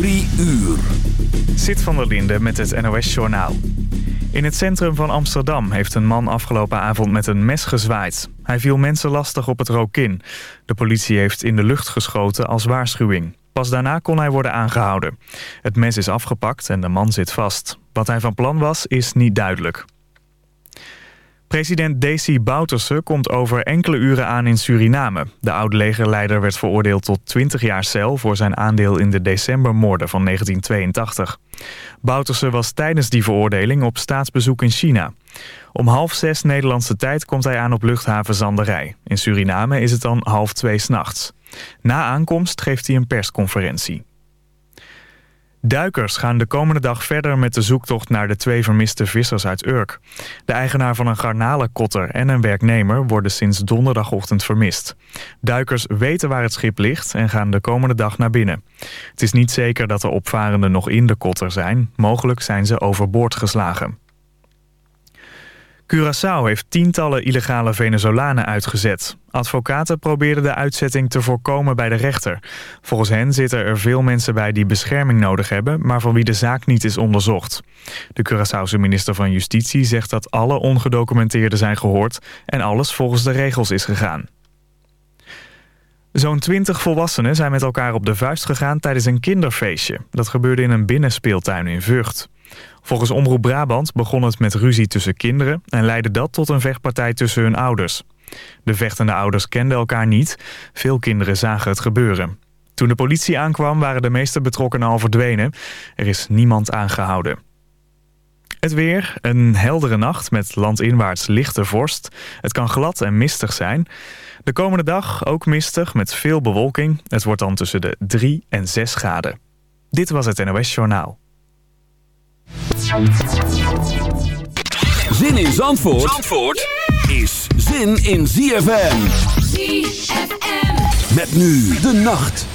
Drie uur. Zit van der Linde met het NOS-journaal. In het centrum van Amsterdam heeft een man afgelopen avond met een mes gezwaaid. Hij viel mensen lastig op het Rokin. De politie heeft in de lucht geschoten als waarschuwing. Pas daarna kon hij worden aangehouden. Het mes is afgepakt en de man zit vast. Wat hij van plan was, is niet duidelijk. President Desi Bouterse komt over enkele uren aan in Suriname. De oud-legerleider werd veroordeeld tot 20 jaar cel... voor zijn aandeel in de decembermoorden van 1982. Bouterse was tijdens die veroordeling op staatsbezoek in China. Om half zes Nederlandse tijd komt hij aan op luchthaven Zanderij. In Suriname is het dan half twee s'nachts. Na aankomst geeft hij een persconferentie. Duikers gaan de komende dag verder met de zoektocht naar de twee vermiste vissers uit Urk. De eigenaar van een garnalenkotter en een werknemer worden sinds donderdagochtend vermist. Duikers weten waar het schip ligt en gaan de komende dag naar binnen. Het is niet zeker dat de opvarenden nog in de kotter zijn. Mogelijk zijn ze overboord geslagen. Curaçao heeft tientallen illegale Venezolanen uitgezet. Advocaten probeerden de uitzetting te voorkomen bij de rechter. Volgens hen zitten er veel mensen bij die bescherming nodig hebben... maar van wie de zaak niet is onderzocht. De Curaçaose minister van Justitie zegt dat alle ongedocumenteerden zijn gehoord... en alles volgens de regels is gegaan. Zo'n twintig volwassenen zijn met elkaar op de vuist gegaan tijdens een kinderfeestje. Dat gebeurde in een binnenspeeltuin in Vught. Volgens Omroep Brabant begon het met ruzie tussen kinderen... en leidde dat tot een vechtpartij tussen hun ouders. De vechtende ouders kenden elkaar niet. Veel kinderen zagen het gebeuren. Toen de politie aankwam waren de meeste betrokkenen al verdwenen. Er is niemand aangehouden. Het weer, een heldere nacht met landinwaarts lichte vorst. Het kan glad en mistig zijn. De komende dag ook mistig met veel bewolking. Het wordt dan tussen de 3 en 6 graden. Dit was het NOS Journaal. Zin in Zandvoort, Zandvoort is zin in ZFM. Met nu de nacht.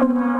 Mama.